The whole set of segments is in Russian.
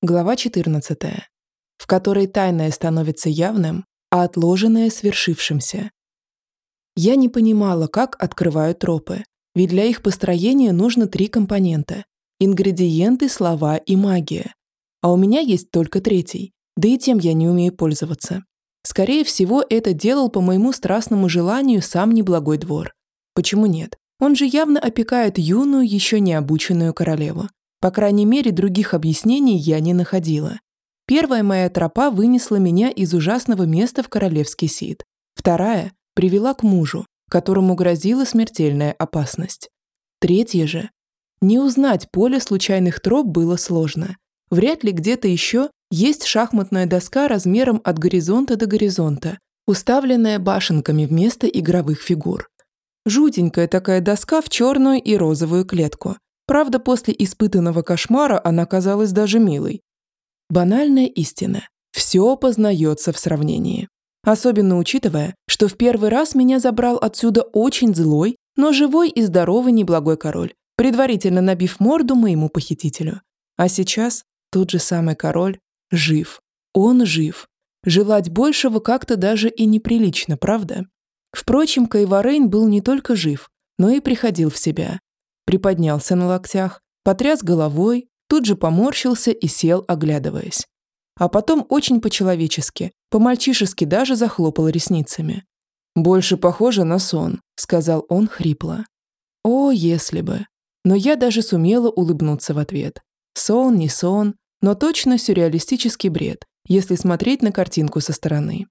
Глава 14. В которой тайное становится явным, а отложенное свершившимся. Я не понимала, как открываю тропы, ведь для их построения нужно три компонента – ингредиенты, слова и магия. А у меня есть только третий, да и тем я не умею пользоваться. Скорее всего, это делал по моему страстному желанию сам неблагой двор. Почему нет? Он же явно опекает юную, еще не обученную королеву. По крайней мере, других объяснений я не находила. Первая моя тропа вынесла меня из ужасного места в королевский сид. Вторая привела к мужу, которому грозила смертельная опасность. Третья же. Не узнать поле случайных троп было сложно. Вряд ли где-то еще есть шахматная доска размером от горизонта до горизонта, уставленная башенками вместо игровых фигур. Жутенькая такая доска в черную и розовую клетку – Правда, после испытанного кошмара она казалась даже милой. Банальная истина. Все познается в сравнении. Особенно учитывая, что в первый раз меня забрал отсюда очень злой, но живой и здоровый неблагой король, предварительно набив морду моему похитителю. А сейчас тот же самый король жив. Он жив. Желать большего как-то даже и неприлично, правда? Впрочем, Кайварейн был не только жив, но и приходил в себя приподнялся на локтях, потряс головой, тут же поморщился и сел, оглядываясь. А потом очень по-человечески, по-мальчишески даже захлопал ресницами. «Больше похоже на сон», — сказал он хрипло. «О, если бы!» Но я даже сумела улыбнуться в ответ. Сон, не сон, но точно сюрреалистический бред, если смотреть на картинку со стороны.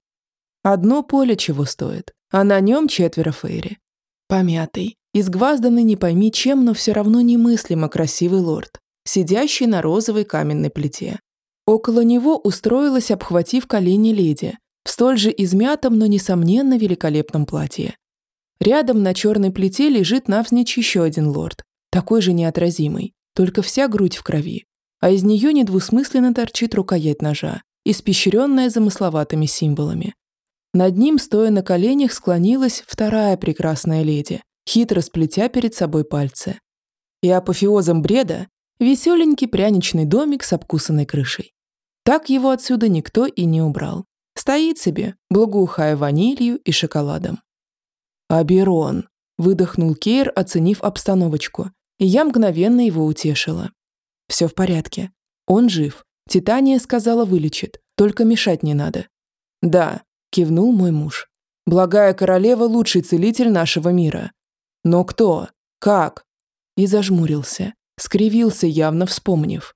Одно поле чего стоит, а на нем четверо фейри. Помятый, Изгвазданный не пойми чем, но все равно немыслимо красивый лорд, сидящий на розовой каменной плите. Около него устроилась, обхватив колени леди, в столь же измятом, но, несомненно, великолепном платье. Рядом на черной плите лежит навзничь еще один лорд, такой же неотразимый, только вся грудь в крови, а из нее недвусмысленно торчит рукоять ножа, испещренная замысловатыми символами. Над ним, стоя на коленях, склонилась вторая прекрасная леди, хитро сплетя перед собой пальцы. И апофеозом бреда – веселенький пряничный домик с обкусанной крышей. Так его отсюда никто и не убрал. Стоит себе, благоухая ванилью и шоколадом. «Аберон», – выдохнул Кейр, оценив обстановочку, и я мгновенно его утешила. «Все в порядке. Он жив. Титания сказала вылечит, только мешать не надо». «Да», – кивнул мой муж. «Благая королева – лучший целитель нашего мира. Но кто? Как? И зажмурился, скривился, явно вспомнив.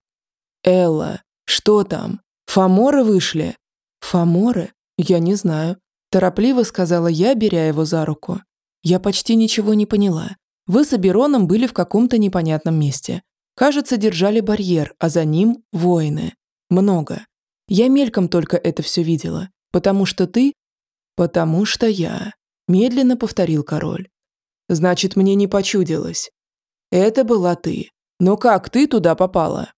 Элла, что там? Фаморы вышли? Фаморы? Я не знаю. Торопливо сказала я, беря его за руку. Я почти ничего не поняла. Вы с Абероном были в каком-то непонятном месте. Кажется, держали барьер, а за ним воины. Много. Я мельком только это все видела. Потому что ты... Потому что я... Медленно повторил король. Значит, мне не почудилось. Это была ты. Но как ты туда попала?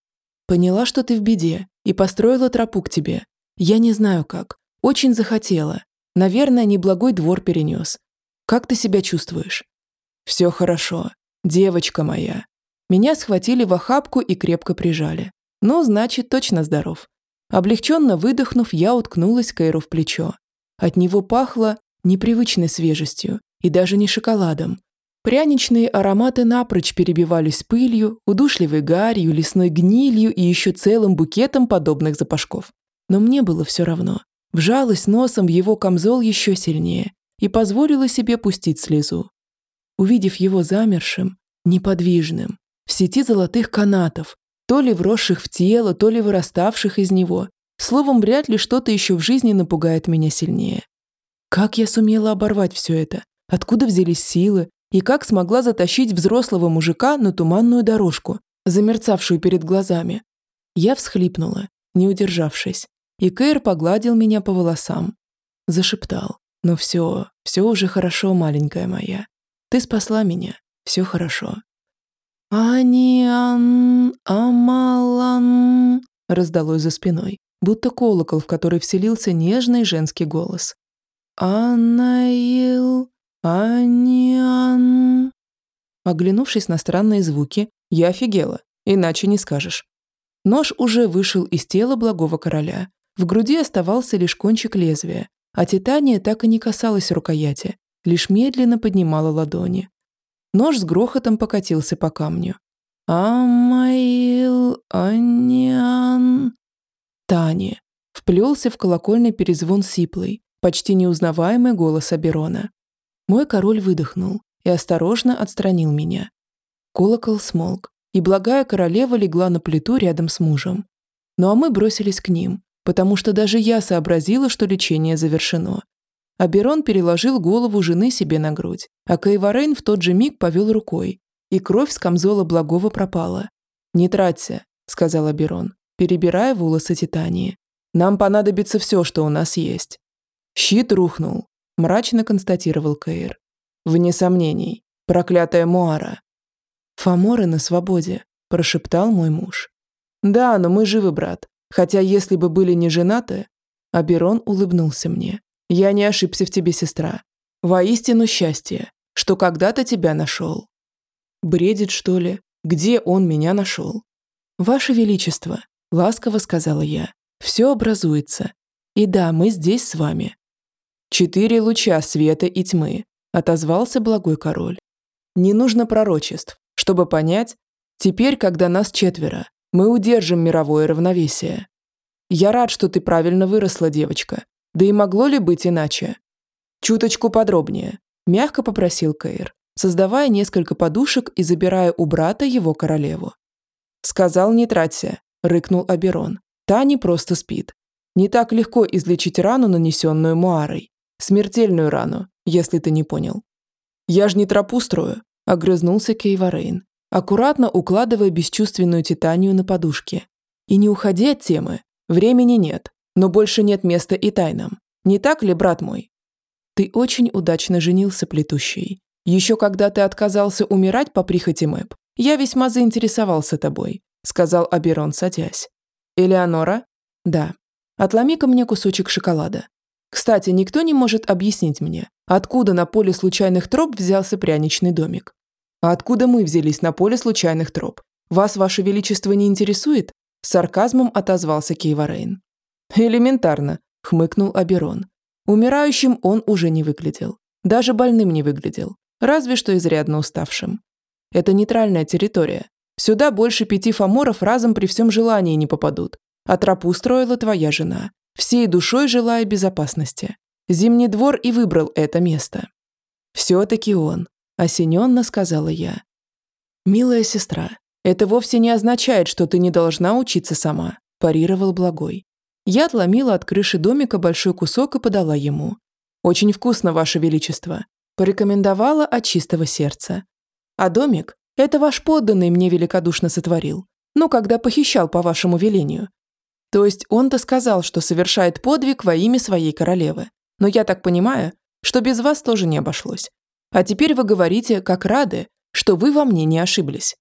Поняла, что ты в беде, и построила тропу к тебе. Я не знаю как. Очень захотела. Наверное, неблагой двор перенес. Как ты себя чувствуешь? Все хорошо. Девочка моя. Меня схватили в охапку и крепко прижали. Ну, значит, точно здоров. Облегченно выдохнув, я уткнулась Кайру в плечо. От него пахло непривычной свежестью и даже не шоколадом. Пряничные ароматы напрочь перебивались пылью, удушливой гарью, лесной гнилью и еще целым букетом подобных запашков. Но мне было все равно. Вжалась носом в его камзол еще сильнее и позволила себе пустить слезу. Увидев его замершим, неподвижным, в сети золотых канатов, то ли вросших в тело, то ли выраставших из него, словом, вряд ли что-то еще в жизни напугает меня сильнее. Как я сумела оборвать все это? Откуда взялись силы? И как смогла затащить взрослого мужика на туманную дорожку, замерцавшую перед глазами? Я всхлипнула, не удержавшись, и Кэр погладил меня по волосам. Зашептал. «Ну все, все уже хорошо, маленькая моя. Ты спасла меня, все хорошо». «Аниан... Амалан...» раздалось за спиной, будто колокол, в который вселился нежный женский голос. «Анаил... Аниан...» Оглянувшись на странные звуки, я офигела, иначе не скажешь. Нож уже вышел из тела благого короля. В груди оставался лишь кончик лезвия, а Титания так и не касалась рукояти, лишь медленно поднимала ладони. Нож с грохотом покатился по камню. «Амаил Анян...» Тани. Вплелся в колокольный перезвон сиплый, почти неузнаваемый голос Аберона. Мой король выдохнул и осторожно отстранил меня. Колокол смолк, и благая королева легла на плиту рядом с мужем. Ну а мы бросились к ним, потому что даже я сообразила, что лечение завершено. Аберон переложил голову жены себе на грудь, а Кайварейн в тот же миг повел рукой, и кровь с камзола благого пропала. «Не траться», — сказал Аберон, перебирая волосы Титании. «Нам понадобится все, что у нас есть». «Щит рухнул», — мрачно констатировал Каир. «Вне сомнений. Проклятая Муара». «Фаморы на свободе», – прошептал мой муж. «Да, но мы живы, брат. Хотя если бы были не женаты...» Аберон улыбнулся мне. «Я не ошибся в тебе, сестра. Воистину счастье, что когда-то тебя нашел». «Бредит, что ли? Где он меня нашел?» «Ваше Величество», – ласково сказала я. «Все образуется. И да, мы здесь с вами». «Четыре луча света и тьмы», – отозвался благой король. «Не нужно пророчеств чтобы понять, теперь, когда нас четверо, мы удержим мировое равновесие. Я рад, что ты правильно выросла, девочка. Да и могло ли быть иначе? Чуточку подробнее, мягко попросил Каир, создавая несколько подушек и забирая у брата его королеву. Сказал, не траться, рыкнул Аберон. Та не просто спит. Не так легко излечить рану, нанесенную Муарой. Смертельную рану, если ты не понял. Я ж не тропу строю, Огрызнулся Кейварейн, аккуратно укладывая бесчувственную титанию на подушке. И не уходи от темы. Времени нет, но больше нет места и тайнам. Не так ли, брат мой? Ты очень удачно женился, плетущий. Еще когда ты отказался умирать по прихоти Мэп, я весьма заинтересовался тобой, сказал Аберон, садясь. Элеонора? Да. Отломи-ка мне кусочек шоколада. Кстати, никто не может объяснить мне, откуда на поле случайных троп взялся пряничный домик. А откуда мы взялись на поле случайных троп? Вас, Ваше Величество, не интересует? С сарказмом отозвался Кейварейн. Элементарно, хмыкнул Аберон. Умирающим он уже не выглядел. Даже больным не выглядел. Разве что изрядно уставшим. Это нейтральная территория. Сюда больше пяти фаморов разом при всем желании не попадут. А тропу строила твоя жена всей душой желая безопасности. Зимний двор и выбрал это место. «Все-таки он», – осененно сказала я. «Милая сестра, это вовсе не означает, что ты не должна учиться сама», – парировал Благой. Я отломила от крыши домика большой кусок и подала ему. «Очень вкусно, Ваше Величество», – порекомендовала от чистого сердца. «А домик – это ваш подданный мне великодушно сотворил, ну, когда похищал по вашему велению, то есть он-то сказал, что совершает подвиг во имя своей королевы. Но я так понимаю, что без вас тоже не обошлось. А теперь вы говорите, как рады, что вы во мне не ошиблись».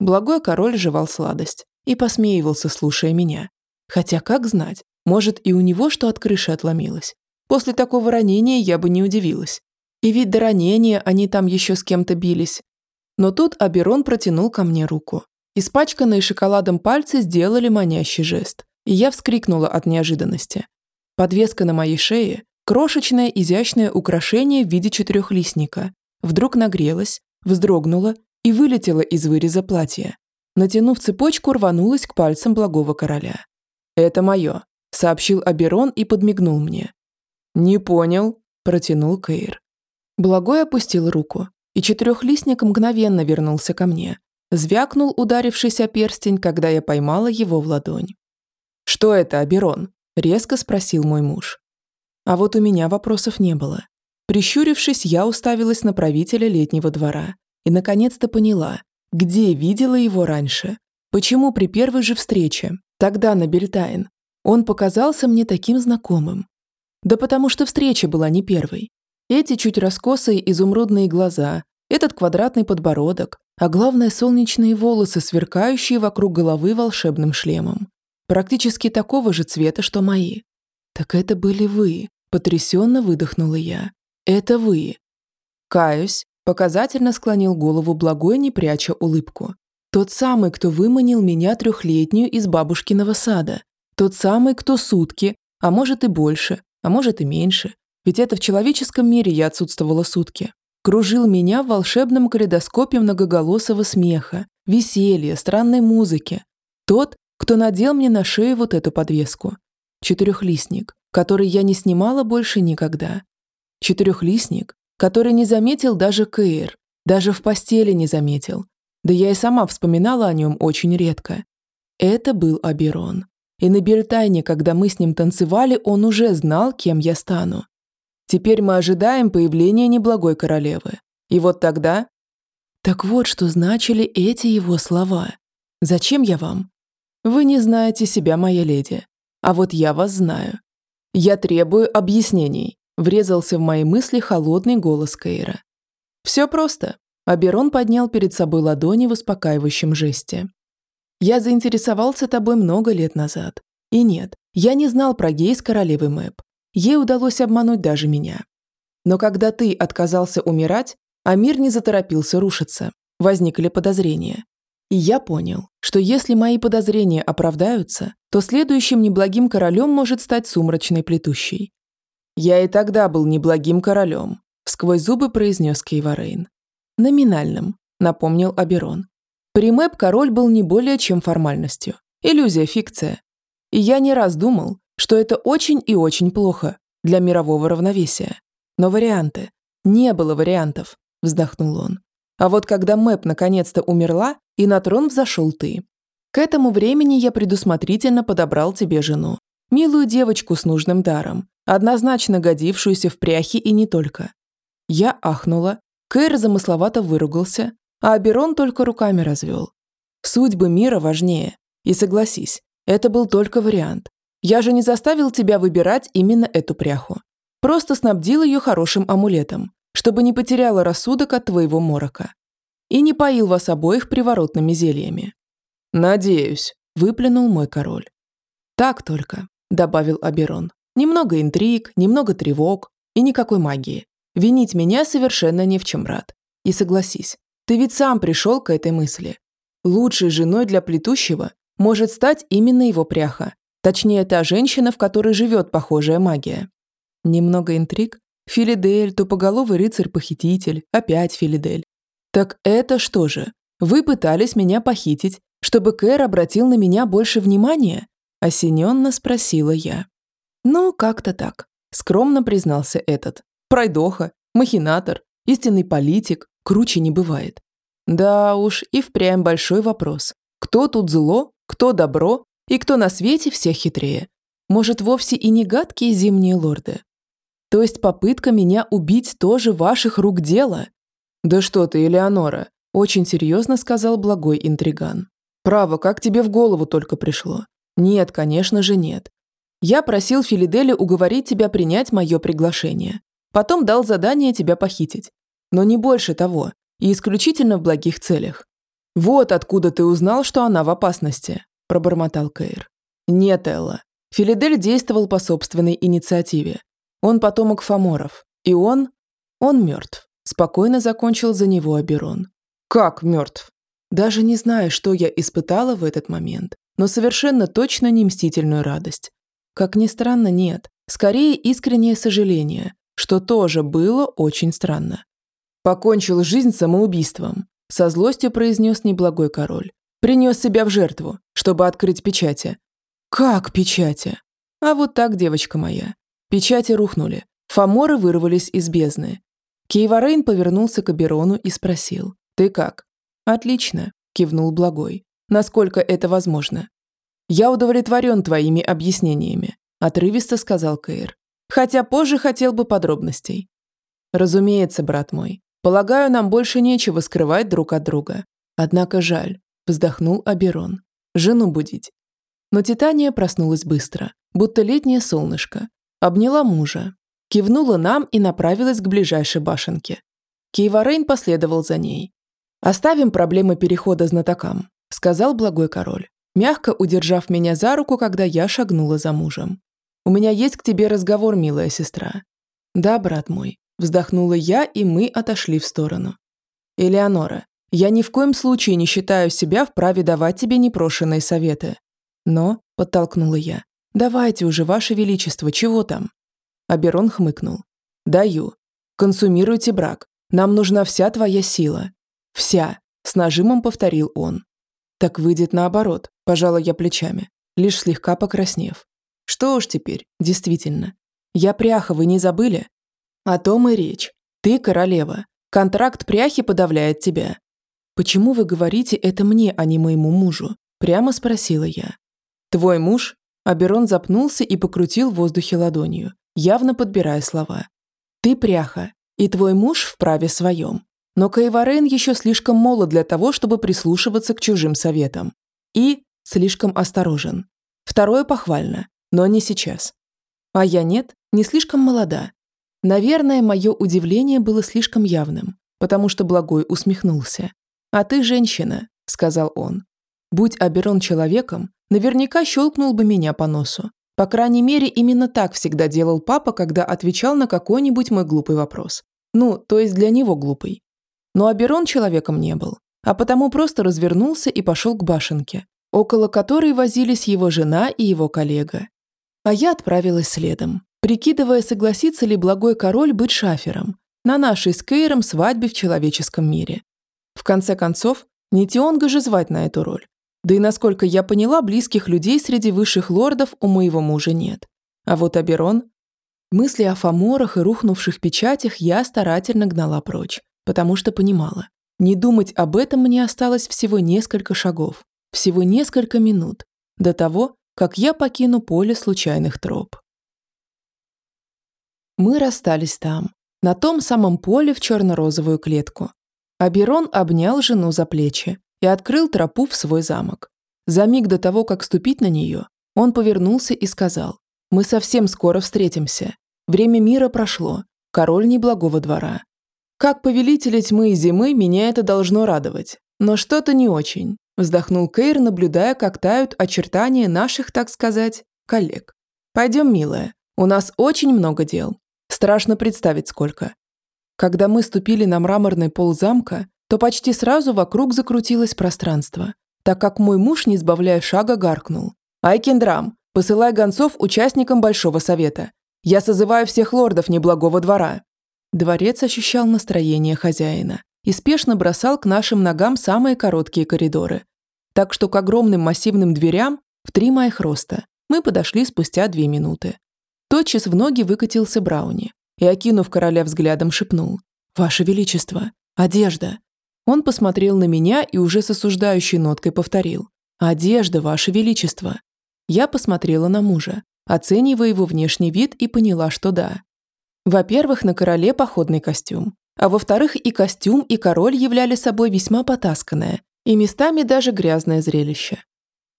Благой король жевал сладость и посмеивался, слушая меня. Хотя, как знать, может, и у него что от крыши отломилось. После такого ранения я бы не удивилась. И ведь до ранения они там еще с кем-то бились. Но тут Аберон протянул ко мне руку. Испачканные шоколадом пальцы сделали манящий жест и я вскрикнула от неожиданности. Подвеска на моей шее, крошечное изящное украшение в виде четырехлистника, вдруг нагрелась, вздрогнула и вылетела из выреза платья. Натянув цепочку, рванулась к пальцам благого короля. «Это мое», — сообщил Аберон и подмигнул мне. «Не понял», — протянул Кейр. Благой опустил руку, и четырехлистник мгновенно вернулся ко мне. Звякнул, ударившись о перстень, когда я поймала его в ладонь. «Что это, Аберон?» – резко спросил мой муж. А вот у меня вопросов не было. Прищурившись, я уставилась на правителя летнего двора и наконец-то поняла, где видела его раньше. Почему при первой же встрече, тогда на Бельтайн, он показался мне таким знакомым? Да потому что встреча была не первой. Эти чуть раскосые изумрудные глаза, этот квадратный подбородок, а главное солнечные волосы, сверкающие вокруг головы волшебным шлемом практически такого же цвета, что мои. Так это были вы, потрясенно выдохнула я. Это вы. Каюсь, показательно склонил голову благой, не пряча улыбку. Тот самый, кто выманил меня трехлетнюю из бабушкиного сада. Тот самый, кто сутки, а может и больше, а может и меньше. Ведь это в человеческом мире я отсутствовала сутки. Кружил меня в волшебном калейдоскопе многоголосого смеха, веселья, странной музыки. Тот, кто надел мне на шею вот эту подвеску. Четырехлистник, который я не снимала больше никогда. Четырехлистник, который не заметил даже Кейр, даже в постели не заметил. Да я и сама вспоминала о нем очень редко. Это был Аберон. И на Бельтайне, когда мы с ним танцевали, он уже знал, кем я стану. Теперь мы ожидаем появления неблагой королевы. И вот тогда... Так вот, что значили эти его слова. Зачем я вам? Вы не знаете себя, моя леди. А вот я вас знаю. Я требую объяснений. Врезался в мои мысли холодный голос Кейра. Все просто. Аберон поднял перед собой ладони в успокаивающем жесте. Я заинтересовался тобой много лет назад. И нет, я не знал про гей с королевой Мэп. Ей удалось обмануть даже меня. Но когда ты отказался умирать, а мир не заторопился рушиться, возникли подозрения. И я понял, что если мои подозрения оправдаются, то следующим неблагим королем может стать сумрачной плетущей. «Я и тогда был неблагим королем», – сквозь зубы произнес Кейварейн. «Номинальным», – напомнил Аберон. При Мэп король был не более чем формальностью. Иллюзия, фикция. И я не раз думал, что это очень и очень плохо для мирового равновесия. Но варианты. Не было вариантов, вздохнул он. А вот когда Мэп наконец-то умерла, и на трон взошел ты. К этому времени я предусмотрительно подобрал тебе жену. Милую девочку с нужным даром, однозначно годившуюся в пряхи и не только. Я ахнула, Кэр замысловато выругался, а Аберон только руками развел. Судьбы мира важнее. И согласись, это был только вариант. Я же не заставил тебя выбирать именно эту пряху. Просто снабдил ее хорошим амулетом, чтобы не потеряла рассудок от твоего морока. И не поил вас обоих приворотными зельями. «Надеюсь», – выплюнул мой король. «Так только», – добавил Аберон. «Немного интриг, немного тревог и никакой магии. Винить меня совершенно не в чем рад. И согласись, ты ведь сам пришел к этой мысли. Лучшей женой для плетущего может стать именно его пряха. Точнее, та женщина, в которой живет похожая магия. Немного интриг. Филидель, тупоголовый рыцарь-похититель, опять Филидель. Так это что же? Вы пытались меня похитить, чтобы Кэр обратил на меня больше внимания? Осененно спросила я. Ну, как-то так. Скромно признался этот. Пройдоха, махинатор, истинный политик, Круче не бывает. Да уж, и впрямь большой вопрос. Кто тут зло, кто добро, и кто на свете всех хитрее? Может, вовсе и не гадкие зимние лорды? То есть попытка меня убить тоже ваших рук дело? Да что ты, Элеонора, очень серьезно сказал благой интриган. Право, как тебе в голову только пришло? Нет, конечно же нет. Я просил Филиделя уговорить тебя принять мое приглашение. Потом дал задание тебя похитить но не больше того, и исключительно в благих целях. «Вот откуда ты узнал, что она в опасности», – пробормотал Кейр. «Нет, Элла. Филидель действовал по собственной инициативе. Он потомок Фоморов. И он... Он мертв», – спокойно закончил за него Аберон. «Как мертв?» Даже не знаю, что я испытала в этот момент, но совершенно точно не мстительную радость. Как ни странно, нет. Скорее искреннее сожаление, что тоже было очень странно. Покончил жизнь самоубийством, со злостью произнес неблагой король. Принес себя в жертву, чтобы открыть печати. Как печати? А вот так, девочка моя. Печати рухнули. Фаморы вырвались из бездны. Кейварейн повернулся к Аберону и спросил. «Ты как?» «Отлично», – кивнул Благой. «Насколько это возможно?» «Я удовлетворен твоими объяснениями», – отрывисто сказал Кейр. «Хотя позже хотел бы подробностей». «Разумеется, брат мой. Полагаю, нам больше нечего скрывать друг от друга. Однако жаль, вздохнул Аберон. Жену будить. Но Титания проснулась быстро, будто летнее солнышко. Обняла мужа, кивнула нам и направилась к ближайшей башенке. Кейварейн последовал за ней. «Оставим проблемы перехода знатокам», – сказал благой король, мягко удержав меня за руку, когда я шагнула за мужем. «У меня есть к тебе разговор, милая сестра». «Да, брат мой», Вздохнула я, и мы отошли в сторону. «Элеонора, Я ни в коем случае не считаю себя вправе давать тебе непрошенные советы. Но, подтолкнула я, давайте уже, Ваше Величество, чего там? Аберон хмыкнул. Даю. Консумируйте брак. Нам нужна вся твоя сила. Вся, с нажимом повторил он. Так выйдет наоборот, пожала я плечами, лишь слегка покраснев. Что уж теперь, действительно. Я пряха, вы не забыли? О том и речь. Ты королева. Контракт пряхи подавляет тебя. «Почему вы говорите это мне, а не моему мужу?» – прямо спросила я. «Твой муж?» Аберон запнулся и покрутил в воздухе ладонью, явно подбирая слова. «Ты пряха, и твой муж вправе своем. Но Кайварен еще слишком молод для того, чтобы прислушиваться к чужим советам. И слишком осторожен. Второе похвально, но не сейчас. А я нет, не слишком молода. Наверное, мое удивление было слишком явным, потому что Благой усмехнулся. «А ты женщина», — сказал он. «Будь Аберон человеком, наверняка щелкнул бы меня по носу. По крайней мере, именно так всегда делал папа, когда отвечал на какой-нибудь мой глупый вопрос. Ну, то есть для него глупый. Но Аберон человеком не был, а потому просто развернулся и пошел к башенке, около которой возились его жена и его коллега. А я отправилась следом, прикидывая, согласится ли благой король быть шафером на нашей с Кейром свадьбе в человеческом мире. В конце концов, не Тионга же звать на эту роль. Да и насколько я поняла, близких людей среди высших лордов у моего мужа нет. А вот Аберон... Мысли о фаморах и рухнувших печатях я старательно гнала прочь, потому что понимала. Не думать об этом мне осталось всего несколько шагов, всего несколько минут, до того, как я покину поле случайных троп. Мы расстались там, на том самом поле в черно-розовую клетку, Аберон обнял жену за плечи и открыл тропу в свой замок. За миг до того, как ступить на нее, он повернулся и сказал, «Мы совсем скоро встретимся. Время мира прошло, король неблагого двора. Как повелители тьмы и зимы меня это должно радовать, но что-то не очень», вздохнул Кейр, наблюдая, как тают очертания наших, так сказать, коллег. «Пойдем, милая, у нас очень много дел. Страшно представить, сколько. Когда мы ступили на мраморный пол замка, то почти сразу вокруг закрутилось пространство, так как мой муж, не сбавляя шага, гаркнул. «Айкендрам, посылай гонцов участникам Большого Совета. Я созываю всех лордов неблагого двора». Дворец ощущал настроение хозяина и спешно бросал к нашим ногам самые короткие коридоры. Так что к огромным массивным дверям в три моих роста мы подошли спустя две минуты. Тотчас в ноги выкатился Брауни, и, окинув короля взглядом, шепнул «Ваше Величество, одежда!» Он посмотрел на меня и уже с осуждающей ноткой повторил «Одежда, Ваше Величество!» Я посмотрела на мужа, оценивая его внешний вид и поняла, что да. Во-первых, на короле походный костюм, а во-вторых, и костюм, и король являли собой весьма потасканное и местами даже грязное зрелище.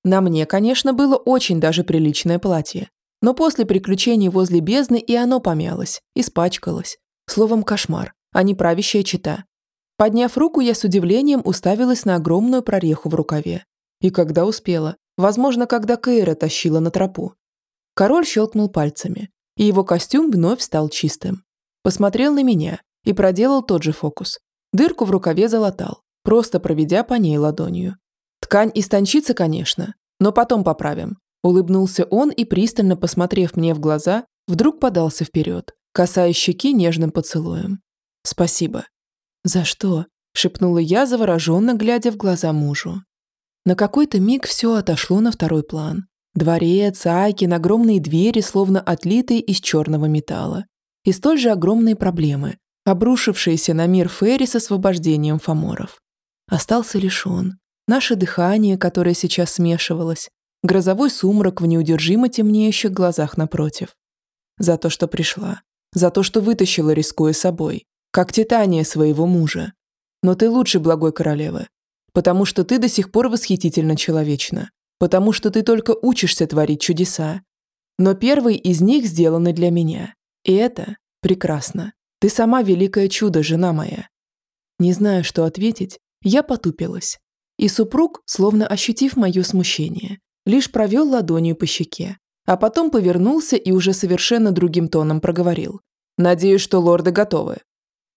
На мне, конечно, было очень даже приличное платье, но после приключений возле бездны и оно помялось, испачкалось. Словом, кошмар, а не правящая чита. Подняв руку, я с удивлением уставилась на огромную прореху в рукаве. И когда успела, возможно, когда Кейра тащила на тропу. Король щелкнул пальцами, и его костюм вновь стал чистым. Посмотрел на меня и проделал тот же фокус. Дырку в рукаве залатал, просто проведя по ней ладонью. Ткань истончится, конечно, но потом поправим. Улыбнулся он и, пристально посмотрев мне в глаза, вдруг подался вперед, касаясь щеки нежным поцелуем. «Спасибо». «За что?» – шепнула я, завороженно глядя в глаза мужу. На какой-то миг все отошло на второй план. Дворец, Айкин, огромные двери, словно отлитые из черного металла. И столь же огромные проблемы, обрушившиеся на мир Ферри с освобождением фаморов. Остался лишь он. Наше дыхание, которое сейчас смешивалось, грозовой сумрак в неудержимо темнеющих глазах напротив. За то, что пришла. За то, что вытащила, рискуя собой. Как Титания своего мужа. Но ты лучше благой королевы. Потому что ты до сих пор восхитительно человечна. Потому что ты только учишься творить чудеса. Но первый из них сделаны для меня. И это прекрасно. Ты сама великое чудо, жена моя. Не знаю, что ответить, я потупилась. И супруг, словно ощутив мое смущение, лишь провел ладонью по щеке, а потом повернулся и уже совершенно другим тоном проговорил. «Надеюсь, что лорды готовы».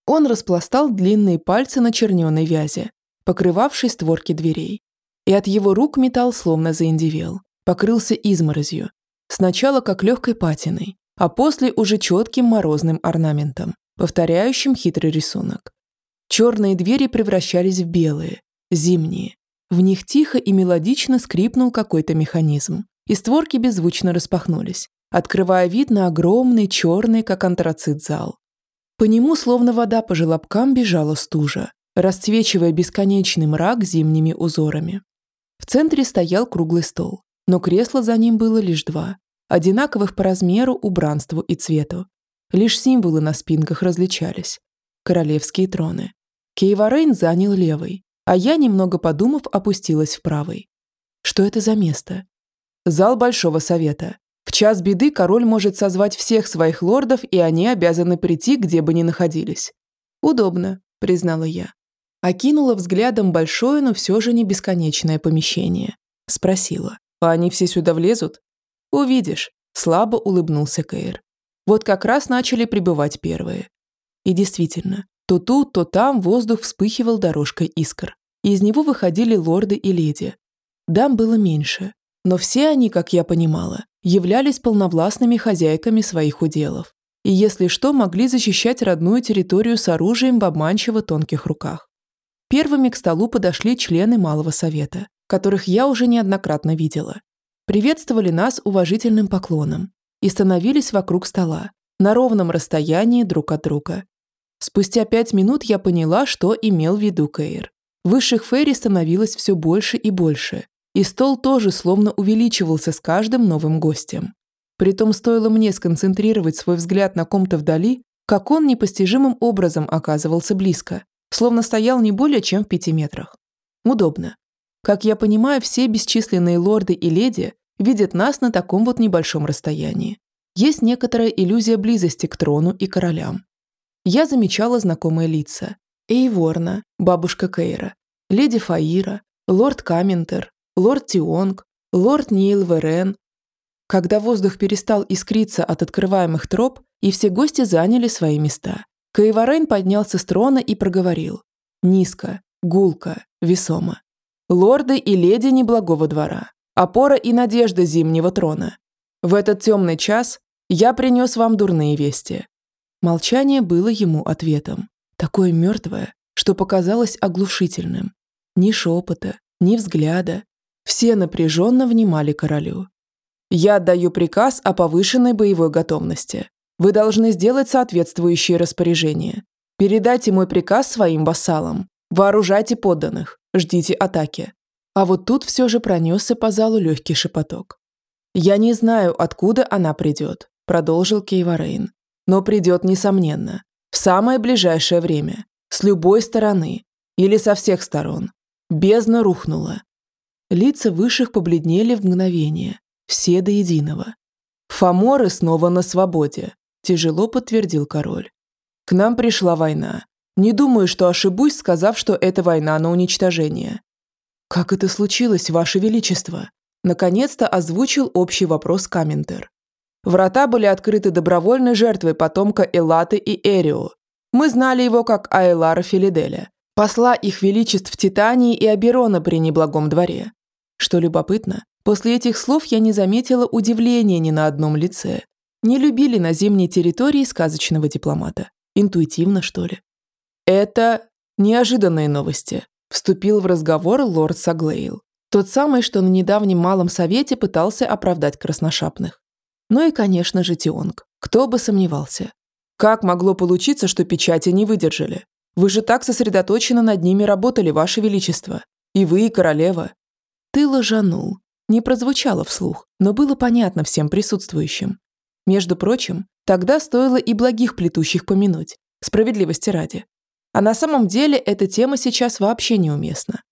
Он распластал длинные пальцы на черненой вязи, покрывавший створки дверей. И от его рук металл словно заиндевел, покрылся изморозью, сначала как легкой патиной, а после уже четким морозным орнаментом, повторяющим хитрый рисунок. Черные двери превращались в белые, зимние. В них тихо и мелодично скрипнул какой-то механизм, и створки беззвучно распахнулись, открывая вид на огромный черный, как антрацит, зал. По нему, словно вода по желобкам, бежала стужа, расцвечивая бесконечный мрак зимними узорами. В центре стоял круглый стол, но кресла за ним было лишь два, одинаковых по размеру, убранству и цвету. Лишь символы на спинках различались. Королевские троны. Кейварейн занял левый, а я, немного подумав, опустилась в правый. Что это за место? Зал Большого Совета. В час беды король может созвать всех своих лордов, и они обязаны прийти, где бы ни находились. Удобно, признала я. Окинула взглядом большое, но все же не бесконечное помещение. Спросила, а они все сюда влезут? «Увидишь», – слабо улыбнулся Кейр. Вот как раз начали прибывать первые. И действительно, то тут, то там воздух вспыхивал дорожкой искр. Из него выходили лорды и леди. Дам было меньше, но все они, как я понимала, являлись полновластными хозяйками своих уделов. И если что, могли защищать родную территорию с оружием в обманчиво тонких руках. Первыми к столу подошли члены Малого Совета, которых я уже неоднократно видела, приветствовали нас уважительным поклоном и становились вокруг стола, на ровном расстоянии друг от друга. Спустя пять минут я поняла, что имел в виду Кейр. Высших фейри становилось все больше и больше, и стол тоже словно увеличивался с каждым новым гостем. Притом стоило мне сконцентрировать свой взгляд на ком-то вдали, как он непостижимым образом оказывался близко, словно стоял не более чем в пяти метрах. Удобно. Как я понимаю, все бесчисленные лорды и леди видят нас на таком вот небольшом расстоянии. Есть некоторая иллюзия близости к трону и королям. Я замечала знакомые лица. Эйворна, бабушка Кейра, леди Фаира, лорд Каментер, лорд Тионг, лорд Нил Верен. Когда воздух перестал искриться от открываемых троп, и все гости заняли свои места, Каеварен поднялся с трона и проговорил. Низко, гулко, весомо лорды и леди неблагого двора, опора и надежда зимнего трона. В этот темный час я принес вам дурные вести». Молчание было ему ответом. Такое мертвое, что показалось оглушительным. Ни шепота, ни взгляда. Все напряженно внимали королю. «Я отдаю приказ о повышенной боевой готовности. Вы должны сделать соответствующие распоряжения. Передайте мой приказ своим вассалам. Вооружайте подданных. Ждите атаки. А вот тут все же пронесся по залу легкий шепоток. «Я не знаю, откуда она придет», – продолжил Кейварейн. «Но придет, несомненно, в самое ближайшее время, с любой стороны или со всех сторон. Бездна рухнула». Лица высших побледнели в мгновение, все до единого. «Фаморы снова на свободе», – тяжело подтвердил король. «К нам пришла война, не думаю, что ошибусь, сказав, что это война на уничтожение. Как это случилось, Ваше Величество? Наконец-то озвучил общий вопрос Каментер. Врата были открыты добровольной жертвой потомка Элаты и Эрио. Мы знали его как Айлара Филиделя, посла их величеств Титании и Аберона при неблагом дворе. Что любопытно, после этих слов я не заметила удивления ни на одном лице. Не любили на зимней территории сказочного дипломата. Интуитивно, что ли? «Это неожиданные новости», – вступил в разговор лорд Саглейл. Тот самый, что на недавнем малом совете пытался оправдать красношапных. Ну и, конечно же, Тионг. Кто бы сомневался. Как могло получиться, что печати не выдержали? Вы же так сосредоточенно над ними работали, Ваше Величество. И вы, и королева. Ты ложанул. Не прозвучало вслух, но было понятно всем присутствующим. Между прочим, тогда стоило и благих плетущих помянуть, справедливости ради. А на самом деле эта тема сейчас вообще неуместна.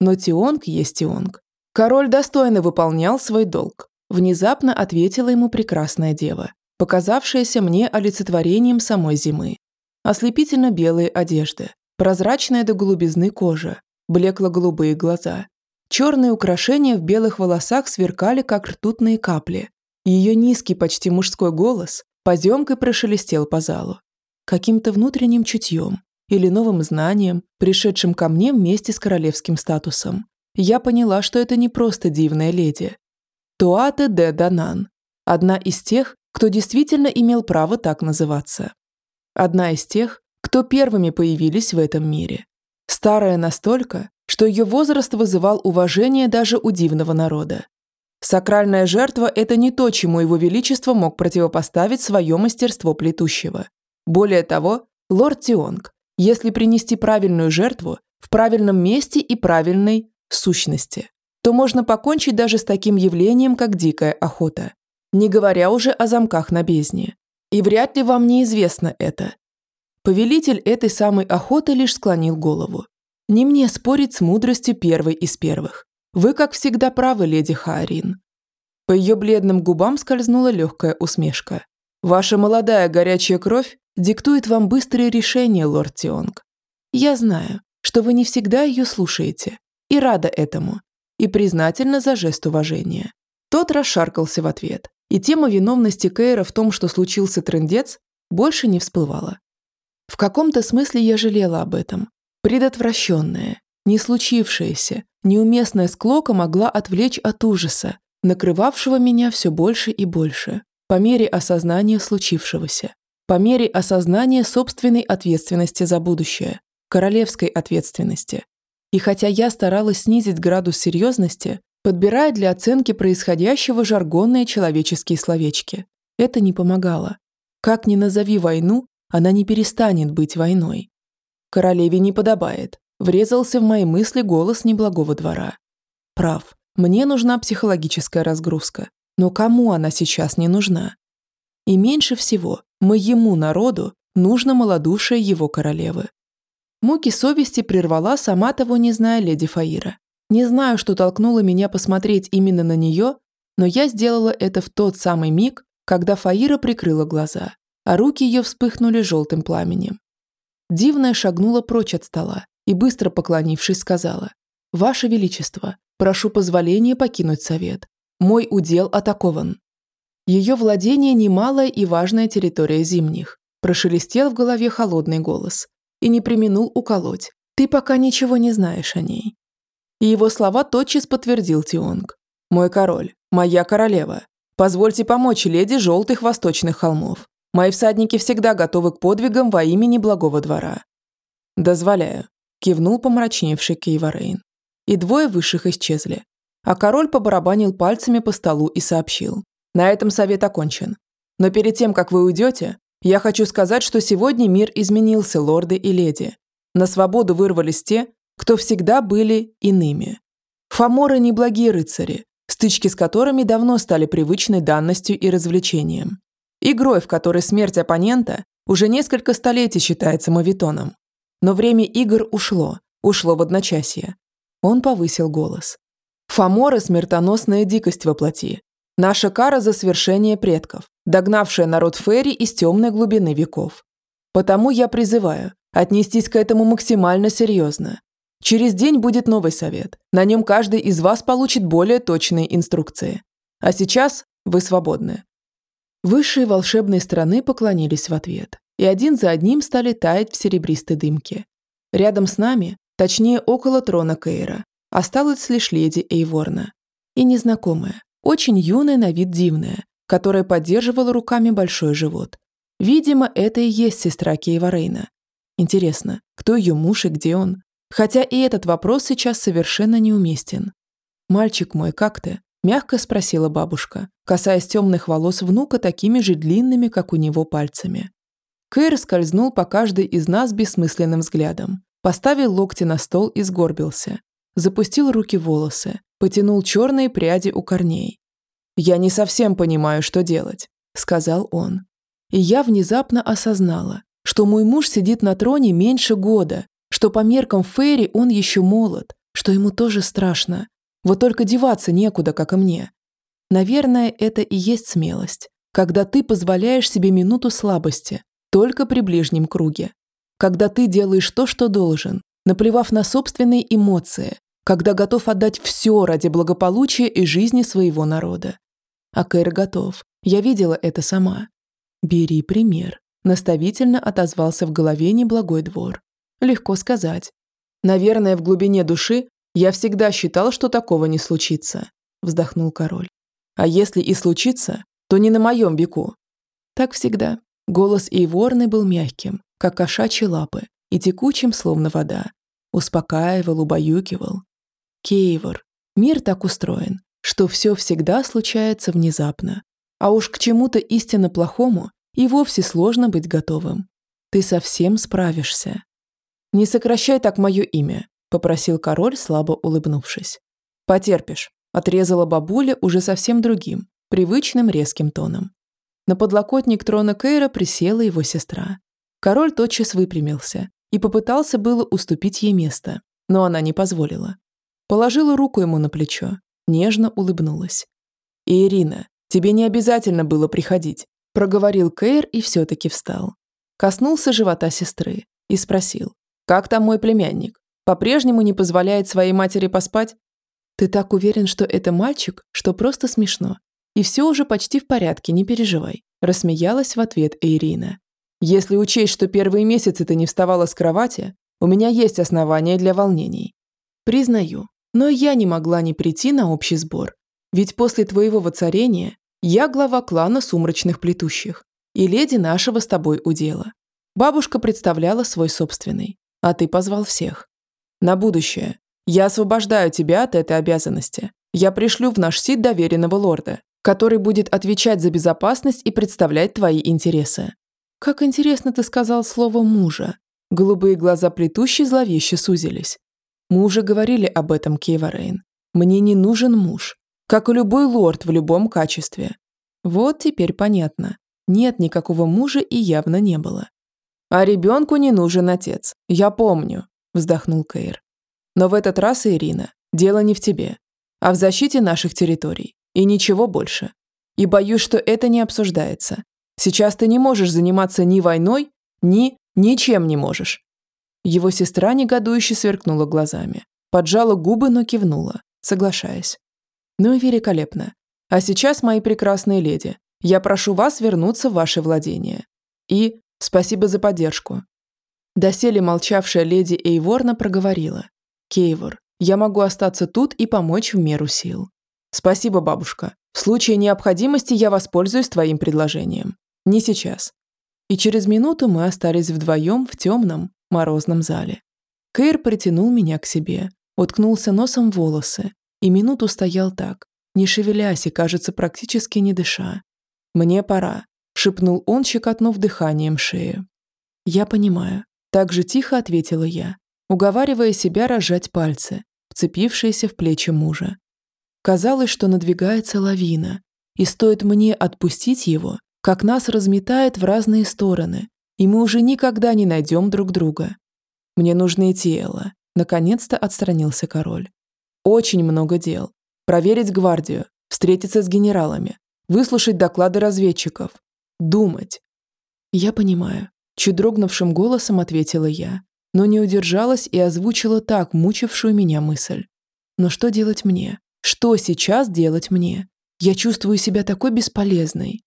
Но Тионг есть Тионг. Король достойно выполнял свой долг. Внезапно ответила ему прекрасная дева, показавшаяся мне олицетворением самой зимы. Ослепительно белые одежды, прозрачная до голубизны кожа, блекло-голубые глаза. Черные украшения в белых волосах сверкали, как ртутные капли. Ее низкий, почти мужской голос поземкой прошелестел по залу. Каким-то внутренним чутьем, или новым знаниям, пришедшим ко мне вместе с королевским статусом. Я поняла, что это не просто дивная леди. Туате де Данан. Одна из тех, кто действительно имел право так называться. Одна из тех, кто первыми появились в этом мире. Старая настолько, что ее возраст вызывал уважение даже у дивного народа. Сакральная жертва – это не то, чему его величество мог противопоставить свое мастерство плетущего. Более того, лорд Тионг, если принести правильную жертву в правильном месте и правильной сущности, то можно покончить даже с таким явлением, как дикая охота, не говоря уже о замках на бездне. И вряд ли вам неизвестно это. Повелитель этой самой охоты лишь склонил голову. Не мне спорить с мудростью первой из первых. Вы, как всегда, правы, леди Хаарин. По ее бледным губам скользнула легкая усмешка. Ваша молодая горячая кровь диктует вам быстрые решения, лорд Тионг. Я знаю, что вы не всегда ее слушаете, и рада этому, и признательна за жест уважения. Тот расшаркался в ответ, и тема виновности Кейра в том, что случился трындец, больше не всплывала. В каком-то смысле я жалела об этом. Предотвращенная, не случившаяся, неуместная склока могла отвлечь от ужаса, накрывавшего меня все больше и больше, по мере осознания случившегося, по мере осознания собственной ответственности за будущее, королевской ответственности. И хотя я старалась снизить градус серьезности, подбирая для оценки происходящего жаргонные человеческие словечки, это не помогало. Как ни назови войну, она не перестанет быть войной. Королеве не подобает. Врезался в мои мысли голос неблагого двора. Прав, мне нужна психологическая разгрузка. Но кому она сейчас не нужна? И меньше всего моему народу нужно малодушие его королевы. Муки совести прервала сама того не зная леди Фаира. Не знаю, что толкнуло меня посмотреть именно на нее, но я сделала это в тот самый миг, когда Фаира прикрыла глаза а руки ее вспыхнули желтым пламенем. Дивная шагнула прочь от стола и, быстро поклонившись, сказала «Ваше Величество, прошу позволения покинуть совет. Мой удел атакован». Ее владение – немалая и важная территория зимних. Прошелестел в голове холодный голос и не применул уколоть. «Ты пока ничего не знаешь о ней». И его слова тотчас подтвердил Тионг. «Мой король, моя королева, позвольте помочь леди желтых восточных холмов. Мои всадники всегда готовы к подвигам во имени благого двора». «Дозволяю», – кивнул помрачневший Кейварейн. И двое высших исчезли. А король побарабанил пальцами по столу и сообщил. «На этом совет окончен. Но перед тем, как вы уйдете, я хочу сказать, что сегодня мир изменился, лорды и леди. На свободу вырвались те, кто всегда были иными. Фаморы – неблагие рыцари, стычки с которыми давно стали привычной данностью и развлечением. Игрой, в которой смерть оппонента уже несколько столетий считается мавитоном. Но время игр ушло, ушло в одночасье. Он повысил голос. Фамора – смертоносная дикость воплоти. Наша кара за свершение предков, догнавшая народ Ферри из темной глубины веков. Потому я призываю отнестись к этому максимально серьезно. Через день будет новый совет. На нем каждый из вас получит более точные инструкции. А сейчас вы свободны. Высшие волшебной страны поклонились в ответ, и один за одним стали таять в серебристой дымке. Рядом с нами, точнее около трона Кейра, осталась лишь леди Эйворна. И незнакомая, очень юная на вид дивная, которая поддерживала руками большой живот. Видимо, это и есть сестра Кейварейна. Интересно, кто ее муж и где он? Хотя и этот вопрос сейчас совершенно неуместен. «Мальчик мой, как ты?» Мягко спросила бабушка, касаясь темных волос внука такими же длинными, как у него, пальцами. Кэр скользнул по каждой из нас бессмысленным взглядом, поставил локти на стол и сгорбился. Запустил руки волосы, потянул черные пряди у корней. «Я не совсем понимаю, что делать», — сказал он. И я внезапно осознала, что мой муж сидит на троне меньше года, что по меркам Фейри он еще молод, что ему тоже страшно, вот только деваться некуда, как и мне. Наверное, это и есть смелость, когда ты позволяешь себе минуту слабости, только при ближнем круге. Когда ты делаешь то, что должен, наплевав на собственные эмоции, когда готов отдать все ради благополучия и жизни своего народа. А Кэр готов. Я видела это сама. «Бери пример», – наставительно отозвался в голове неблагой двор. Легко сказать. Наверное, в глубине души я всегда считал, что такого не случится, вздохнул король. А если и случится, то не на моем веку. Так всегда. Голос Эйворны был мягким, как кошачьи лапы, и текучим, словно вода. Успокаивал, убаюкивал. Кейвор. Мир так устроен, что все всегда случается внезапно. А уж к чему-то истинно плохому и вовсе сложно быть готовым. Ты совсем справишься. «Не сокращай так мое имя», – попросил король, слабо улыбнувшись. «Потерпишь», – отрезала бабуля уже совсем другим, привычным резким тоном. На подлокотник трона Кейра присела его сестра. Король тотчас выпрямился и попытался было уступить ей место, но она не позволила. Положила руку ему на плечо, нежно улыбнулась. «Ирина, тебе не обязательно было приходить», – проговорил Кейр и все-таки встал. Коснулся живота сестры и спросил. «Как там мой племянник? По-прежнему не позволяет своей матери поспать?» «Ты так уверен, что это мальчик, что просто смешно. И все уже почти в порядке, не переживай», – рассмеялась в ответ Ирина. «Если учесть, что первые месяцы ты не вставала с кровати, у меня есть основания для волнений. Признаю, но я не могла не прийти на общий сбор. Ведь после твоего воцарения я глава клана сумрачных плетущих и леди нашего с тобой удела. Бабушка представляла свой собственный, а ты позвал всех. На будущее. Я освобождаю тебя от этой обязанности. Я пришлю в наш сид доверенного лорда, который будет отвечать за безопасность и представлять твои интересы. Как интересно ты сказал слово «мужа». Голубые глаза плетущей зловеще сузились. Мы уже говорили об этом, Кейварейн. Мне не нужен муж, как и любой лорд в любом качестве. Вот теперь понятно. Нет никакого мужа и явно не было. А ребенку не нужен отец. Я помню, вздохнул Кейр. Но в этот раз, Ирина, дело не в тебе, а в защите наших территорий. И ничего больше. И боюсь, что это не обсуждается. Сейчас ты не можешь заниматься ни войной, ни ничем не можешь. Его сестра негодующе сверкнула глазами, поджала губы, но кивнула, соглашаясь. «Ну и великолепно. А сейчас, мои прекрасные леди, я прошу вас вернуться в ваше владение. И спасибо за поддержку». Доселе молчавшая леди Эйворна проговорила. «Кейвор, я могу остаться тут и помочь в меру сил». «Спасибо, бабушка. В случае необходимости я воспользуюсь твоим предложением. Не сейчас». И через минуту мы остались вдвоем в темном, морозном зале. Кэр притянул меня к себе, уткнулся носом в волосы и минуту стоял так, не шевелясь и, кажется, практически не дыша. «Мне пора», — шепнул он, щекотнув дыханием шею. «Я понимаю», — так же тихо ответила я, уговаривая себя разжать пальцы, вцепившиеся в плечи мужа. Казалось, что надвигается лавина, и стоит мне отпустить его, как нас разметает в разные стороны, и мы уже никогда не найдем друг друга. Мне нужно идти, Элла. Наконец-то отстранился король. Очень много дел. Проверить гвардию, встретиться с генералами, выслушать доклады разведчиков, думать. Я понимаю. Чуть дрогнувшим голосом ответила я, но не удержалась и озвучила так мучившую меня мысль. Но что делать мне? Что сейчас делать мне? Я чувствую себя такой бесполезной.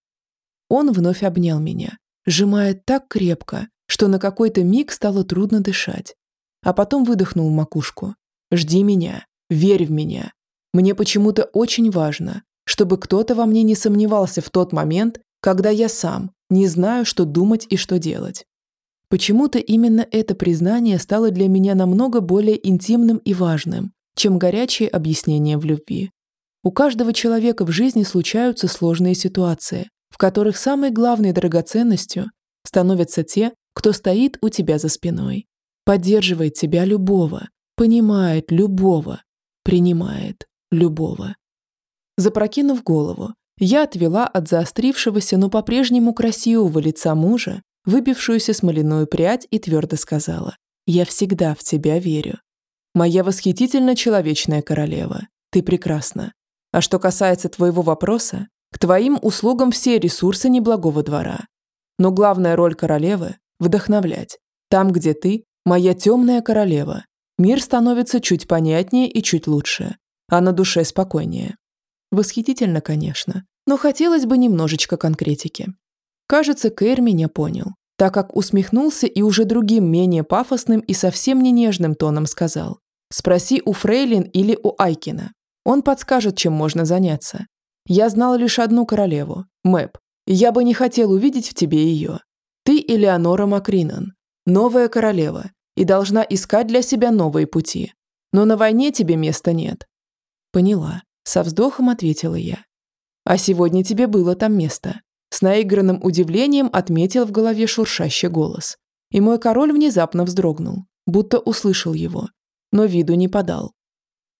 Он вновь обнял меня, сжимает так крепко, что на какой-то миг стало трудно дышать. А потом выдохнул макушку. «Жди меня, верь в меня. Мне почему-то очень важно, чтобы кто-то во мне не сомневался в тот момент, когда я сам не знаю, что думать и что делать». Почему-то именно это признание стало для меня намного более интимным и важным, чем горячие объяснения в любви. У каждого человека в жизни случаются сложные ситуации, в которых самой главной драгоценностью становятся те, кто стоит у тебя за спиной, поддерживает тебя любого, понимает любого, принимает любого. Запрокинув голову, я отвела от заострившегося, но по-прежнему красивого лица мужа выбившуюся смоляную прядь и твердо сказала «Я всегда в тебя верю. Моя восхитительно человечная королева, ты прекрасна. А что касается твоего вопроса, к твоим услугам все ресурсы неблагого двора. Но главная роль королевы – вдохновлять. Там, где ты – моя темная королева, мир становится чуть понятнее и чуть лучше, а на душе спокойнее. Восхитительно, конечно, но хотелось бы немножечко конкретики. Кажется, Кэр меня понял, так как усмехнулся и уже другим, менее пафосным и совсем не нежным тоном сказал «Спроси у Фрейлин или у Айкина. Он подскажет, чем можно заняться. Я знал лишь одну королеву, Мэп, я бы не хотел увидеть в тебе ее. Ты Элеонора Макринан, новая королева, и должна искать для себя новые пути. Но на войне тебе места нет». «Поняла», – со вздохом ответила я. «А сегодня тебе было там место». С наигранным удивлением отметил в голове шуршащий голос. И мой король внезапно вздрогнул, будто услышал его, но виду не подал.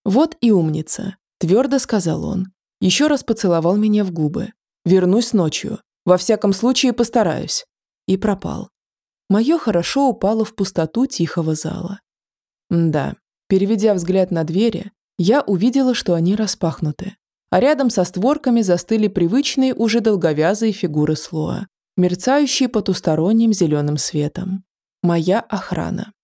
«Вот и умница», – твердо сказал он. Еще раз поцеловал меня в губы. «Вернусь ночью. Во всяком случае постараюсь». И пропал. Мое хорошо упало в пустоту тихого зала. Да, переведя взгляд на двери, я увидела, что они распахнуты, а рядом со створками застыли привычные уже долговязые фигуры Слоа, мерцающие потусторонним зеленым светом. Моя охрана.